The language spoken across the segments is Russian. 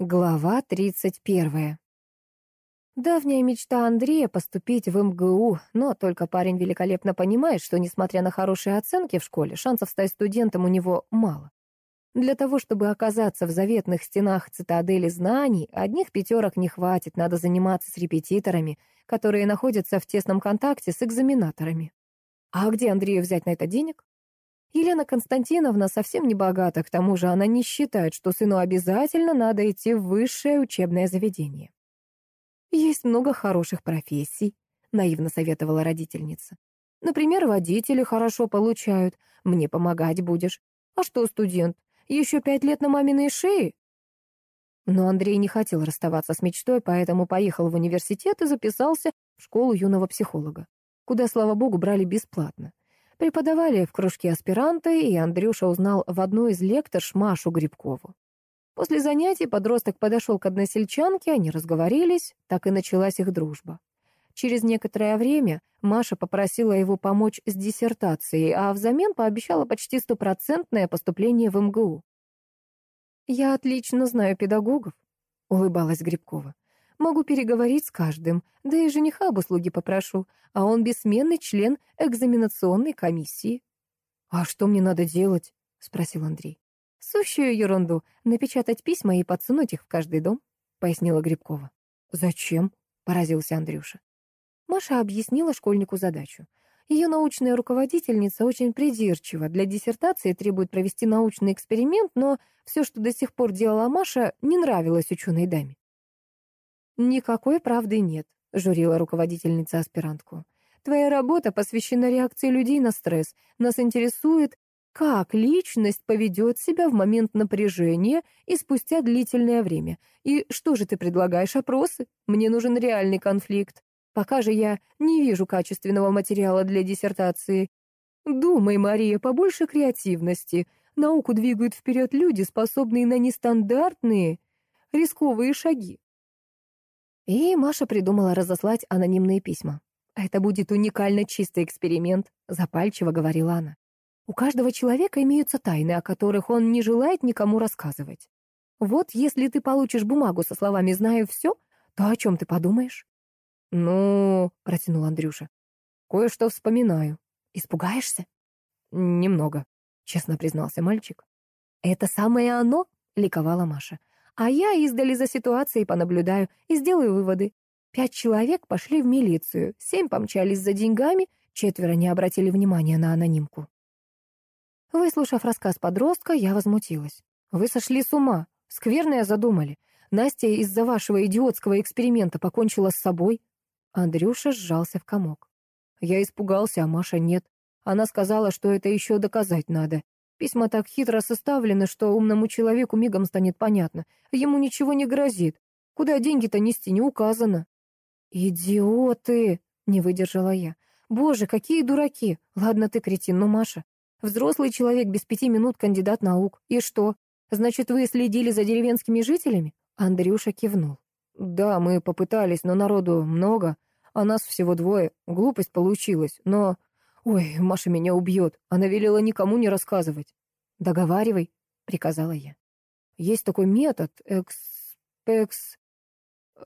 Глава 31. Давняя мечта Андрея поступить в МГУ, но только парень великолепно понимает, что, несмотря на хорошие оценки в школе, шансов стать студентом у него мало. Для того, чтобы оказаться в заветных стенах цитадели знаний, одних пятерок не хватит, надо заниматься с репетиторами, которые находятся в тесном контакте с экзаменаторами. А где Андрею взять на это денег? Елена Константиновна совсем не богата, к тому же она не считает, что сыну обязательно надо идти в высшее учебное заведение. «Есть много хороших профессий», — наивно советовала родительница. «Например, водители хорошо получают, мне помогать будешь. А что, студент, еще пять лет на маминой шее?» Но Андрей не хотел расставаться с мечтой, поэтому поехал в университет и записался в школу юного психолога, куда, слава богу, брали бесплатно. Преподавали в кружке аспиранты, и Андрюша узнал в одной из лекторш Машу Грибкову. После занятий подросток подошел к односельчанке, они разговорились, так и началась их дружба. Через некоторое время Маша попросила его помочь с диссертацией, а взамен пообещала почти стопроцентное поступление в МГУ. «Я отлично знаю педагогов», — улыбалась Грибкова. Могу переговорить с каждым, да и жениха об услуге попрошу, а он бессменный член экзаменационной комиссии». «А что мне надо делать?» — спросил Андрей. «Сущую ерунду. Напечатать письма и подсунуть их в каждый дом», — пояснила Грибкова. «Зачем?» — поразился Андрюша. Маша объяснила школьнику задачу. Ее научная руководительница очень придирчива. Для диссертации требует провести научный эксперимент, но все, что до сих пор делала Маша, не нравилось ученой даме. «Никакой правды нет», — журила руководительница аспирантку. «Твоя работа посвящена реакции людей на стресс. Нас интересует, как личность поведет себя в момент напряжения и спустя длительное время. И что же ты предлагаешь, опросы? Мне нужен реальный конфликт. Пока же я не вижу качественного материала для диссертации. Думай, Мария, побольше креативности. Науку двигают вперед люди, способные на нестандартные, рисковые шаги. И Маша придумала разослать анонимные письма. «Это будет уникально чистый эксперимент», — запальчиво говорила она. «У каждого человека имеются тайны, о которых он не желает никому рассказывать. Вот если ты получишь бумагу со словами «знаю все», то о чем ты подумаешь?» «Ну...» — протянул Андрюша. «Кое-что вспоминаю. Испугаешься?» «Немного», — честно признался мальчик. «Это самое оно?» — ликовала Маша. А я издали за ситуацией понаблюдаю и сделаю выводы. Пять человек пошли в милицию, семь помчались за деньгами, четверо не обратили внимания на анонимку. Выслушав рассказ подростка, я возмутилась. «Вы сошли с ума. Скверное задумали. Настя из-за вашего идиотского эксперимента покончила с собой». Андрюша сжался в комок. Я испугался, а Маша нет. Она сказала, что это еще доказать надо. Письма так хитро составлены, что умному человеку мигом станет понятно. Ему ничего не грозит. Куда деньги-то нести не указано. «Идиоты!» — не выдержала я. «Боже, какие дураки! Ладно ты, кретин, но Маша. Взрослый человек без пяти минут кандидат наук. И что? Значит, вы следили за деревенскими жителями?» Андрюша кивнул. «Да, мы попытались, но народу много, а нас всего двое. Глупость получилась, но «Ой, Маша меня убьет. Она велела никому не рассказывать». «Договаривай», — приказала я. «Есть такой метод экс... экс...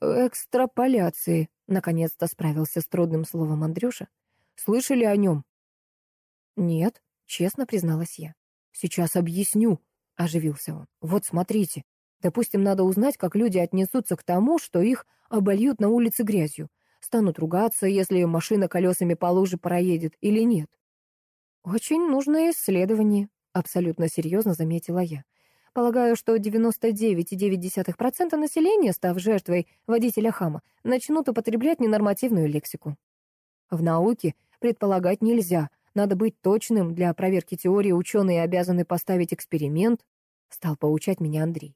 экстраполяции», — наконец-то справился с трудным словом Андрюша. «Слышали о нем?» «Нет», — честно призналась я. «Сейчас объясню», — оживился он. «Вот смотрите. Допустим, надо узнать, как люди отнесутся к тому, что их обольют на улице грязью станут ругаться, если машина колесами по луже проедет или нет. Очень нужное исследование, абсолютно серьезно заметила я. Полагаю, что 99,9% населения, став жертвой водителя хама, начнут употреблять ненормативную лексику. В науке предполагать нельзя, надо быть точным. Для проверки теории ученые обязаны поставить эксперимент, стал поучать меня Андрей.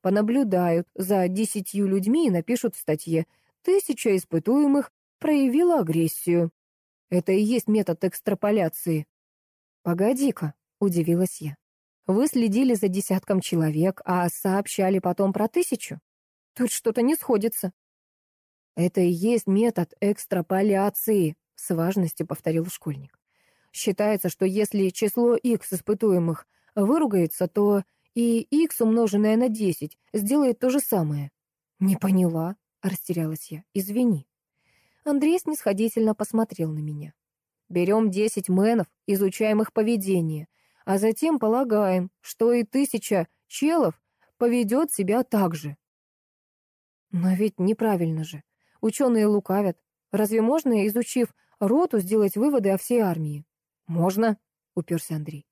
Понаблюдают за десятью людьми и напишут в статье Тысяча испытуемых проявила агрессию. Это и есть метод экстраполяции. «Погоди-ка», — удивилась я. «Вы следили за десятком человек, а сообщали потом про тысячу? Тут что-то не сходится». «Это и есть метод экстраполяции», — с важностью повторил школьник. «Считается, что если число X испытуемых выругается, то и x умноженное на 10 сделает то же самое. Не поняла, растерялась я. Извини. Андрей снисходительно посмотрел на меня. Берем 10 мэнов, изучаем их поведение, а затем полагаем, что и тысяча челов поведет себя так же. Но ведь неправильно же. Ученые лукавят. Разве можно, изучив роту, сделать выводы о всей армии? Можно, уперся Андрей.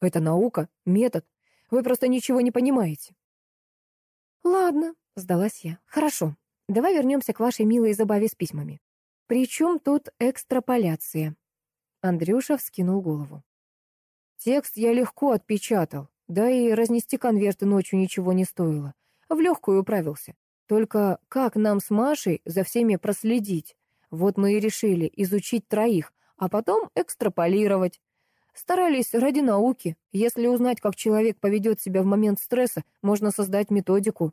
Это наука, метод. Вы просто ничего не понимаете. Ладно, сдалась я. Хорошо. Давай вернемся к вашей милой забаве с письмами. Причем тут экстраполяция? Андрюша вскинул голову. Текст я легко отпечатал, да и разнести конверты ночью ничего не стоило. В легкую управился. Только как нам с Машей за всеми проследить? Вот мы и решили изучить троих, а потом экстраполировать. Старались ради науки. Если узнать, как человек поведет себя в момент стресса, можно создать методику.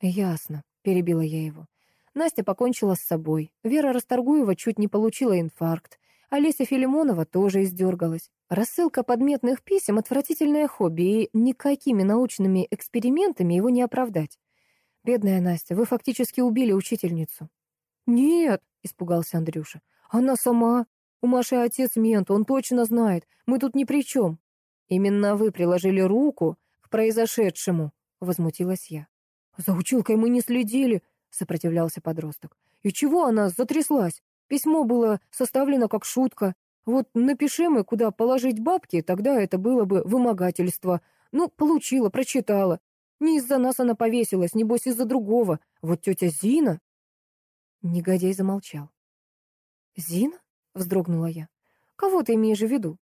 Ясно, перебила я его. Настя покончила с собой. Вера Расторгуева чуть не получила инфаркт. Олеся Филимонова тоже издергалась. Рассылка подметных писем — отвратительное хобби, и никакими научными экспериментами его не оправдать. Бедная Настя, вы фактически убили учительницу. Нет, испугался Андрюша. Она сама. У Маши отец мент, он точно знает. Мы тут ни при чем. Именно вы приложили руку к произошедшему, возмутилась я. За училкой мы не следили, сопротивлялся подросток. И чего она затряслась? Письмо было составлено как шутка. Вот напиши мы, куда положить бабки, тогда это было бы вымогательство. Ну, получила, прочитала. Не из-за нас она повесилась, небось из-за другого. Вот тетя Зина...» Негодяй замолчал. «Зина?» — вздрогнула я. «Кого ты имеешь в виду?»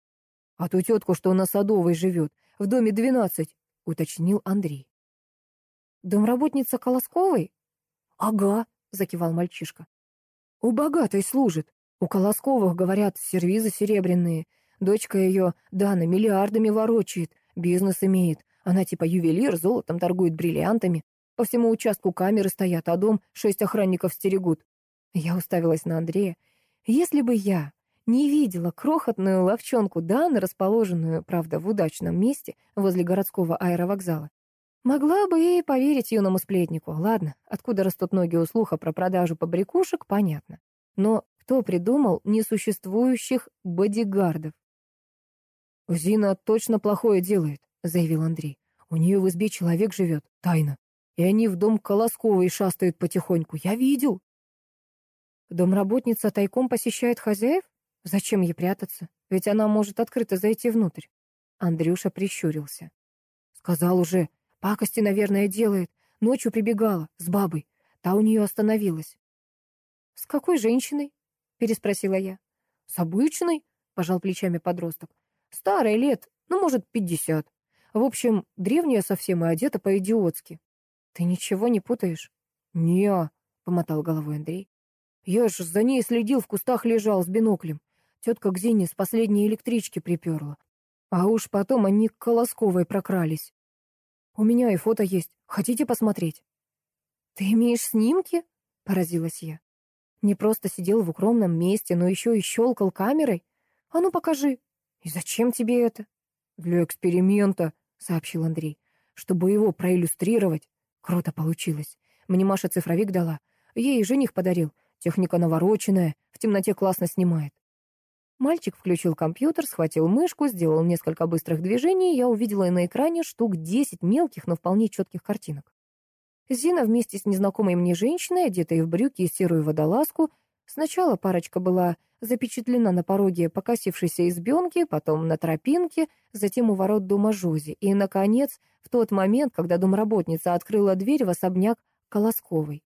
«А ту тетку, что на Садовой живет, в доме двенадцать», — уточнил Андрей. «Домработница Колосковой?» «Ага», — закивал мальчишка. У богатой служит. У Колосковых, говорят, сервизы серебряные. Дочка ее, Дана, миллиардами ворочает, бизнес имеет. Она типа ювелир, золотом торгует бриллиантами. По всему участку камеры стоят, а дом шесть охранников стерегут. Я уставилась на Андрея. Если бы я не видела крохотную ловчонку Даны, расположенную, правда, в удачном месте, возле городского аэровокзала, Могла бы и поверить юному сплетнику. Ладно, откуда растут ноги у слуха про продажу побрякушек, понятно. Но кто придумал несуществующих бодигардов? «Зина точно плохое делает», — заявил Андрей. «У нее в избе человек живет, тайно. И они в дом Колосковой шастают потихоньку. Я видел». Домработница тайком посещает хозяев? Зачем ей прятаться? Ведь она может открыто зайти внутрь. Андрюша прищурился. Сказал уже, Пакости, наверное, делает. Ночью прибегала, с бабой. Та у нее остановилась. «С какой женщиной?» — переспросила я. «С обычной?» — пожал плечами подросток. «Старая лет, ну, может, пятьдесят. В общем, древняя совсем и одета по-идиотски». «Ты ничего не путаешь?» «Не-а», помотал головой Андрей. «Я ж за ней следил, в кустах лежал с биноклем. Тетка к Зине с последней электрички приперла. А уж потом они к Колосковой прокрались. У меня и фото есть. Хотите посмотреть?» «Ты имеешь снимки?» — поразилась я. «Не просто сидел в укромном месте, но еще и щелкал камерой? А ну покажи. И зачем тебе это?» «Для эксперимента», — сообщил Андрей. «Чтобы его проиллюстрировать. Круто получилось. Мне Маша цифровик дала. Ей жених подарил. Техника навороченная, в темноте классно снимает. Мальчик включил компьютер, схватил мышку, сделал несколько быстрых движений, и я увидела на экране штук 10 мелких, но вполне четких картинок. Зина вместе с незнакомой мне женщиной, одетой в брюки и серую водолазку, сначала парочка была запечатлена на пороге покосившейся избенки, потом на тропинке, затем у ворот дома Жози, и, наконец, в тот момент, когда домработница открыла дверь в особняк Колосковой.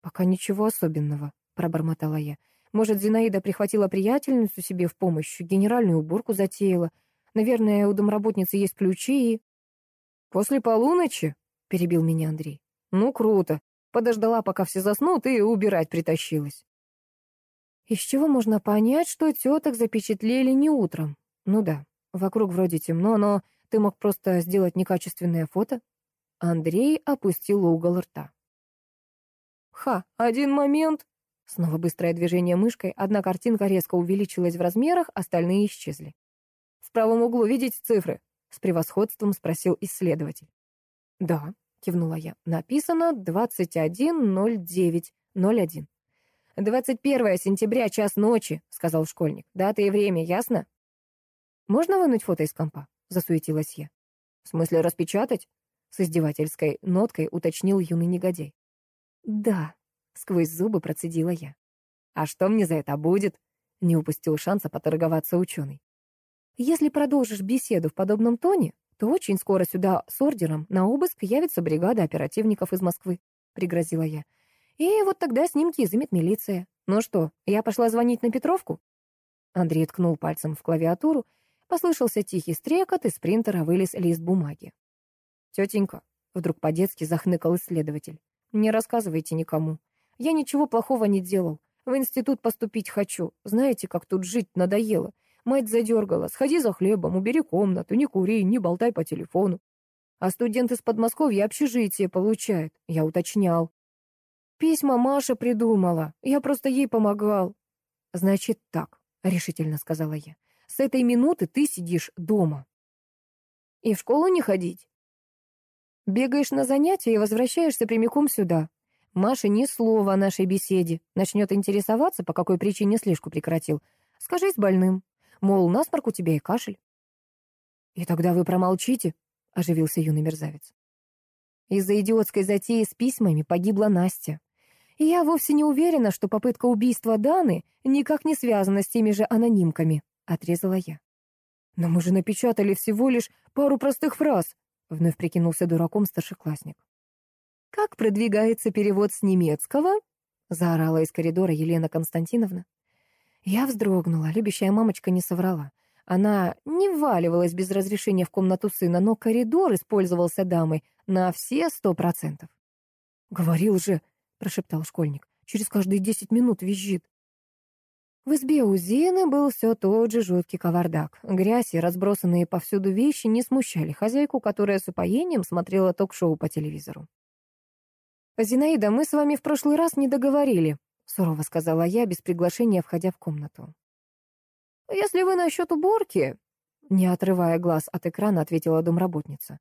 «Пока ничего особенного», — пробормотала я. Может, Зинаида прихватила приятельницу себе в помощь, генеральную уборку затеяла. Наверное, у домработницы есть ключи и... «После полуночи?» — перебил меня Андрей. «Ну, круто. Подождала, пока все заснут, и убирать притащилась». Из чего можно понять, что теток запечатлели не утром? Ну да, вокруг вроде темно, но ты мог просто сделать некачественное фото. Андрей опустил угол рта. «Ха, один момент!» Снова быстрое движение мышкой, одна картинка резко увеличилась в размерах, остальные исчезли. В правом углу видите цифры? С превосходством спросил исследователь. «Да», — кивнула я, — «написано 21.09.01». «21 сентября, час ночи», — сказал школьник. «Дата и время, ясно?» «Можно вынуть фото из компа?» — засуетилась я. «В смысле распечатать?» — с издевательской ноткой уточнил юный негодяй. «Да», — сквозь зубы процедила я. «А что мне за это будет?» — не упустил шанса поторговаться ученый. «Если продолжишь беседу в подобном тоне, то очень скоро сюда с ордером на обыск явится бригада оперативников из Москвы», — пригрозила я. «И вот тогда снимки изымет милиция. Ну что, я пошла звонить на Петровку?» Андрей ткнул пальцем в клавиатуру, послышался тихий стрекот, из принтера вылез лист бумаги. «Тетенька», — вдруг по-детски захныкал исследователь, — «не рассказывайте никому. Я ничего плохого не делал. В институт поступить хочу. Знаете, как тут жить надоело. Мать задергала. Сходи за хлебом, убери комнату, не кури, не болтай по телефону. А студент из Подмосковья общежитие получает. Я уточнял. Письма Маша придумала. Я просто ей помогал. Значит так, решительно сказала я. С этой минуты ты сидишь дома. И в школу не ходить. Бегаешь на занятия и возвращаешься прямиком сюда. Маша ни слова о нашей беседе. Начнет интересоваться, по какой причине слежку прекратил. Скажись больным. Мол, насморк у тебя и кашель. «И тогда вы промолчите», — оживился юный мерзавец. Из-за идиотской затеи с письмами погибла Настя. И я вовсе не уверена, что попытка убийства Даны никак не связана с теми же анонимками, — отрезала я. «Но мы же напечатали всего лишь пару простых фраз», — вновь прикинулся дураком старшеклассник. «Как продвигается перевод с немецкого?» — заорала из коридора Елена Константиновна. Я вздрогнула, любящая мамочка не соврала. Она не вваливалась без разрешения в комнату сына, но коридор использовался дамой на все сто процентов. «Говорил же», — прошептал школьник, — «через каждые десять минут визжит». В избе у Зины был все тот же жуткий кавардак. Грязь и разбросанные повсюду вещи не смущали хозяйку, которая с упоением смотрела ток-шоу по телевизору. «Зинаида, мы с вами в прошлый раз не договорили», сурово сказала я, без приглашения входя в комнату. «Если вы насчет уборки», — не отрывая глаз от экрана, ответила домработница,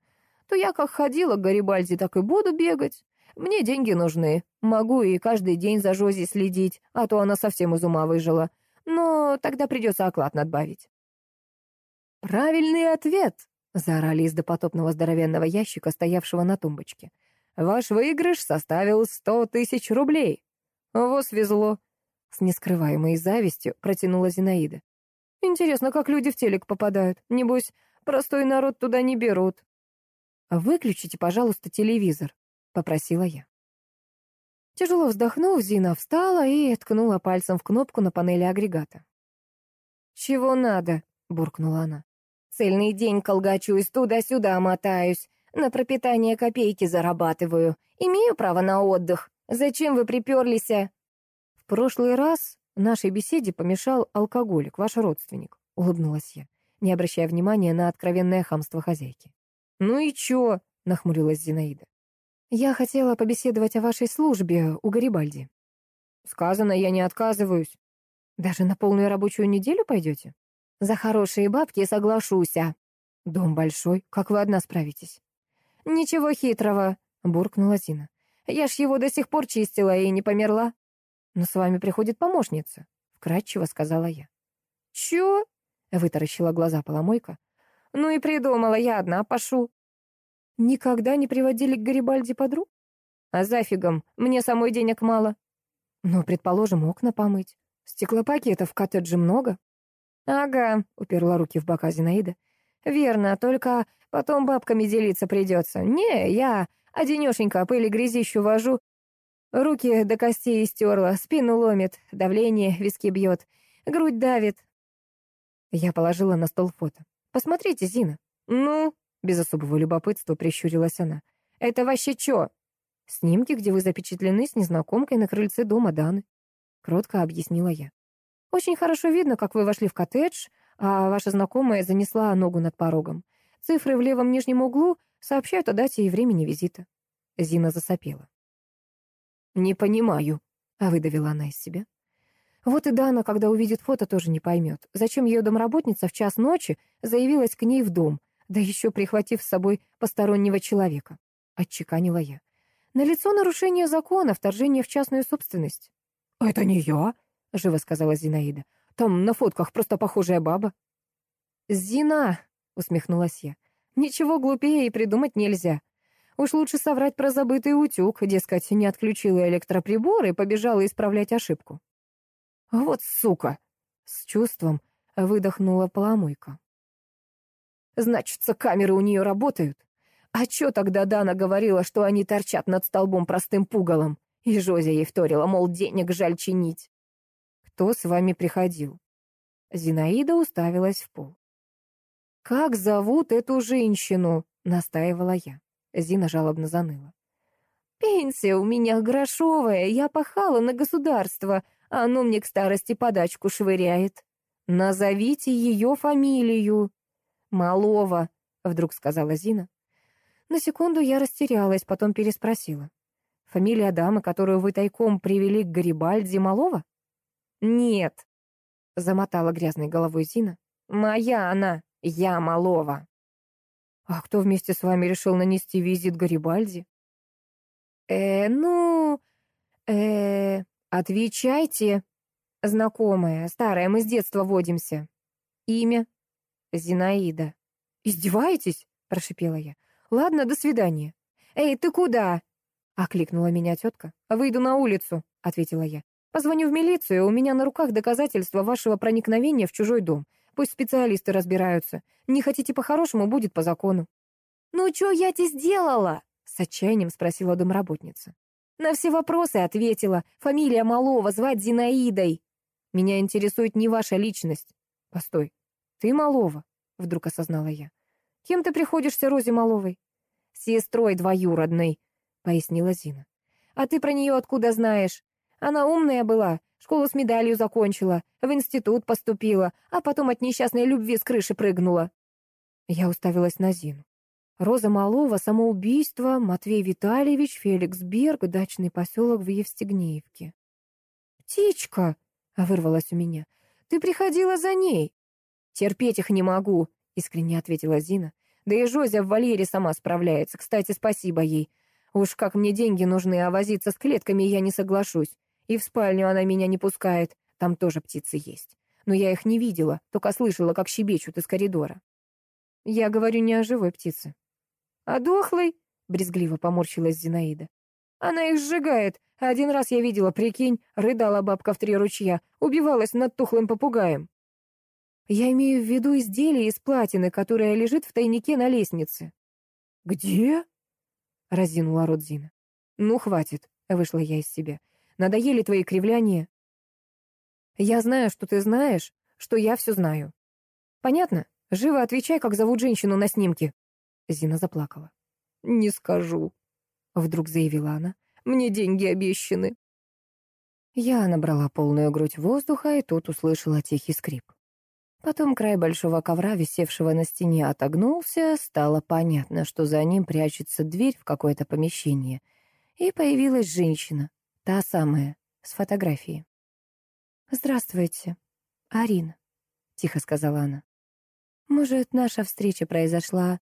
«то я как ходила к Гарибальди, так и буду бегать. Мне деньги нужны. Могу и каждый день за Жози следить, а то она совсем из ума выжила. Но тогда придется оклад надбавить». «Правильный ответ!» — заорали из допотопного здоровенного ящика, стоявшего на тумбочке. «Ваш выигрыш составил сто тысяч рублей». «Во свезло!» — с нескрываемой завистью протянула Зинаида. «Интересно, как люди в телек попадают? Небось, простой народ туда не берут». «Выключите, пожалуйста, телевизор», — попросила я. Тяжело вздохнув, Зина встала и ткнула пальцем в кнопку на панели агрегата. «Чего надо?» — буркнула она. «Цельный день колгачусь, туда-сюда мотаюсь. На пропитание копейки зарабатываю. Имею право на отдых. Зачем вы приперлись?» а?» «В прошлый раз нашей беседе помешал алкоголик, ваш родственник», — улыбнулась я, не обращая внимания на откровенное хамство хозяйки. «Ну и чё?» — нахмурилась Зинаида. «Я хотела побеседовать о вашей службе у Гарибальди». «Сказано, я не отказываюсь». «Даже на полную рабочую неделю пойдете?» «За хорошие бабки соглашусь, а». «Дом большой, как вы одна справитесь?» «Ничего хитрого», — буркнула Зина. Я ж его до сих пор чистила и не померла. Но с вами приходит помощница, — вкратчиво сказала я. Чё? — вытаращила глаза поломойка. Ну и придумала, я одна пошу. Никогда не приводили к Гарибальди подруг? А зафигом, мне самой денег мало. Ну, предположим, окна помыть. Стеклопакетов в коттедже много. Ага, уперла руки в бока Зинаида. Верно, только потом бабками делиться придется. Не, я Одинешенько пыль и грязищу вожу. Руки до костей истерла, спину ломит, давление виски бьет, грудь давит. Я положила на стол фото. «Посмотрите, Зина». «Ну?» — без особого любопытства прищурилась она. «Это вообще чё?» «Снимки, где вы запечатлены с незнакомкой на крыльце дома Даны», — кротко объяснила я. «Очень хорошо видно, как вы вошли в коттедж, а ваша знакомая занесла ногу над порогом. Цифры в левом нижнем углу Сообщают о дате и времени визита. Зина засопела. «Не понимаю», — а выдавила она из себя. Вот и Дана, когда увидит фото, тоже не поймет, зачем ее домработница в час ночи заявилась к ней в дом. да еще прихватив с собой постороннего человека. Отчеканила я. Налицо нарушение закона, вторжение в частную собственность. «Это не я», — живо сказала Зинаида. «Там на фотках просто похожая баба». «Зина», — усмехнулась я. «Ничего глупее и придумать нельзя. Уж лучше соврать про забытый утюг, дескать, не отключила электроприбор и побежала исправлять ошибку». «Вот сука!» — с чувством выдохнула поломойка. «Значится, камеры у нее работают? А чё тогда Дана говорила, что они торчат над столбом простым пугалом? И Жозя ей вторила, мол, денег жаль чинить. Кто с вами приходил? Зинаида уставилась в пол. «Как зовут эту женщину?» — настаивала я. Зина жалобно заныла. «Пенсия у меня грошовая, я пахала на государство, а оно мне к старости подачку швыряет. Назовите ее фамилию». «Малова», — вдруг сказала Зина. На секунду я растерялась, потом переспросила. «Фамилия дамы, которую вы тайком привели к Гарибальди, Малова?» «Нет», — замотала грязной головой Зина. «Моя она, я Малова». «А кто вместе с вами решил нанести визит Гарибальди?» «Э, ну... э... отвечайте. Знакомая, старая, мы с детства водимся. Имя?» «Зинаида». «Издеваетесь?» — прошипела я. «Ладно, до свидания». «Эй, ты куда?» — окликнула меня тетка. «Выйду на улицу», — ответила я. «Позвоню в милицию, у меня на руках доказательства вашего проникновения в чужой дом. Пусть специалисты разбираются. Не хотите по-хорошему, будет по закону». «Ну, что я тебе сделала?» — с отчаянием спросила домработница. «На все вопросы ответила. Фамилия Малова, звать Зинаидой. Меня интересует не ваша личность». «Постой, ты Малова?» — вдруг осознала я. Кем ты приходишься Розе Маловой? Сестрой двоюродной, пояснила Зина. А ты про нее откуда знаешь? Она умная была, школу с медалью закончила, в институт поступила, а потом от несчастной любви с крыши прыгнула. Я уставилась на Зину. Роза Малова, самоубийство, Матвей Витальевич, Феликс Берг, дачный поселок в Евстигнеевке. «Птичка!» — вырвалась у меня. «Ты приходила за ней!» «Терпеть их не могу!» — искренне ответила Зина. Да и Жозя в вольере сама справляется. Кстати, спасибо ей. Уж как мне деньги нужны, а возиться с клетками я не соглашусь. И в спальню она меня не пускает. Там тоже птицы есть. Но я их не видела, только слышала, как щебечут из коридора. Я говорю не о живой птице. «А дохлой?» — брезгливо поморщилась Зинаида. «Она их сжигает. Один раз я видела, прикинь, рыдала бабка в три ручья, убивалась над тухлым попугаем». Я имею в виду изделие из платины, которое лежит в тайнике на лестнице. «Где?» — разинула рот Зина. «Ну, хватит», — вышла я из себя. «Надоели твои кривляния». «Я знаю, что ты знаешь, что я все знаю». «Понятно? Живо отвечай, как зовут женщину на снимке». Зина заплакала. «Не скажу», — вдруг заявила она. «Мне деньги обещаны». Я набрала полную грудь воздуха и тут услышала тихий скрип. Потом край большого ковра, висевшего на стене, отогнулся, стало понятно, что за ним прячется дверь в какое-то помещение. И появилась женщина, та самая, с фотографией. «Здравствуйте, Арина», — тихо сказала она. «Может, наша встреча произошла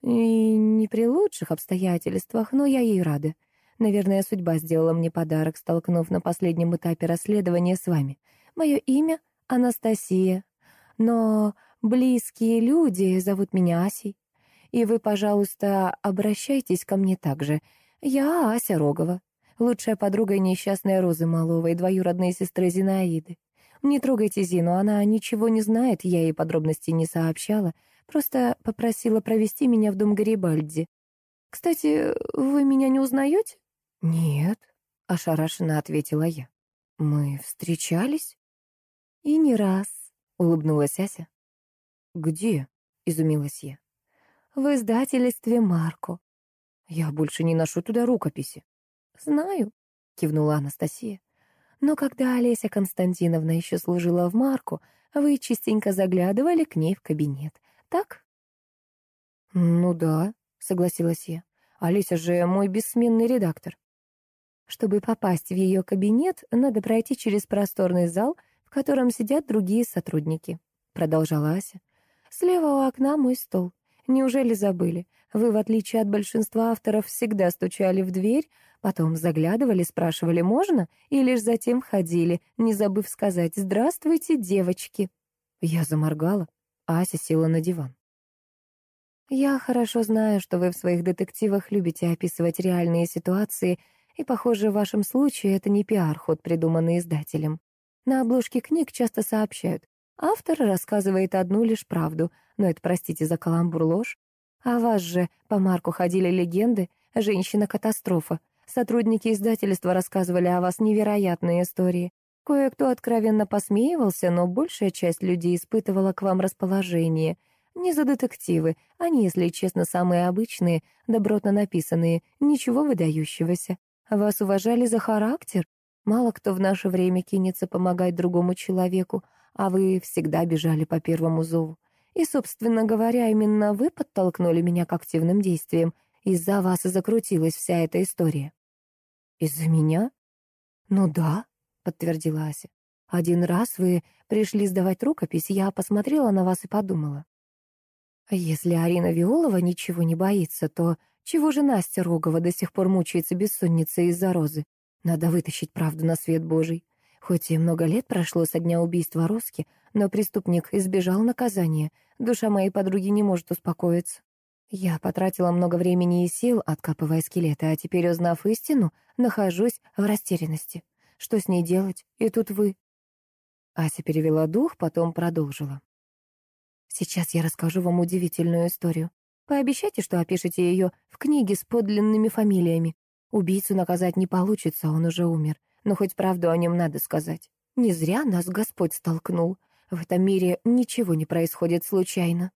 и не при лучших обстоятельствах, но я ей рада. Наверное, судьба сделала мне подарок, столкнув на последнем этапе расследования с вами. Мое имя — Анастасия но близкие люди зовут меня Асей. И вы, пожалуйста, обращайтесь ко мне так же. Я Ася Рогова, лучшая подруга и несчастная Розы Маловой, двоюродной сестры Зинаиды. Не трогайте Зину, она ничего не знает, я ей подробностей не сообщала, просто попросила провести меня в дом Гарибальди. Кстати, вы меня не узнаете? Нет, ошарашенно ответила я. Мы встречались? И не раз. — улыбнулась Ася. «Где?» — изумилась я. «В издательстве Марко. Я больше не ношу туда рукописи». «Знаю», — кивнула Анастасия. «Но когда Олеся Константиновна еще служила в Марку, вы частенько заглядывали к ней в кабинет, так?» «Ну да», — согласилась я. «Олеся же мой бессменный редактор». Чтобы попасть в ее кабинет, надо пройти через просторный зал в котором сидят другие сотрудники», — продолжала Ася. «Слева у окна мой стол. Неужели забыли? Вы, в отличие от большинства авторов, всегда стучали в дверь, потом заглядывали, спрашивали «можно?» и лишь затем ходили, не забыв сказать «Здравствуйте, девочки». Я заморгала, Ася села на диван. «Я хорошо знаю, что вы в своих детективах любите описывать реальные ситуации, и, похоже, в вашем случае это не пиар-ход, придуманный издателем. На обложке книг часто сообщают, автор рассказывает одну лишь правду, но это, простите за каламбур, ложь. А вас же по марку ходили легенды «Женщина-катастрофа». Сотрудники издательства рассказывали о вас невероятные истории. Кое-кто откровенно посмеивался, но большая часть людей испытывала к вам расположение. Не за детективы, они, если честно, самые обычные, добротно написанные, ничего выдающегося. Вас уважали за характер, Мало кто в наше время кинется помогать другому человеку, а вы всегда бежали по первому зову. И, собственно говоря, именно вы подтолкнули меня к активным действиям. Из-за вас и закрутилась вся эта история. Из-за меня? Ну да, подтвердила Ася. Один раз вы пришли сдавать рукопись, я посмотрела на вас и подумала. Если Арина Виолова ничего не боится, то чего же Настя Рогова до сих пор мучается бессонницей из-за розы? Надо вытащить правду на свет Божий. Хоть и много лет прошло со дня убийства Роски, но преступник избежал наказания. Душа моей подруги не может успокоиться. Я потратила много времени и сил, откапывая скелеты, а теперь, узнав истину, нахожусь в растерянности. Что с ней делать? И тут вы. Ася перевела дух, потом продолжила. Сейчас я расскажу вам удивительную историю. Пообещайте, что опишете ее в книге с подлинными фамилиями. Убийцу наказать не получится, он уже умер. Но хоть правду о нем надо сказать. Не зря нас Господь столкнул. В этом мире ничего не происходит случайно.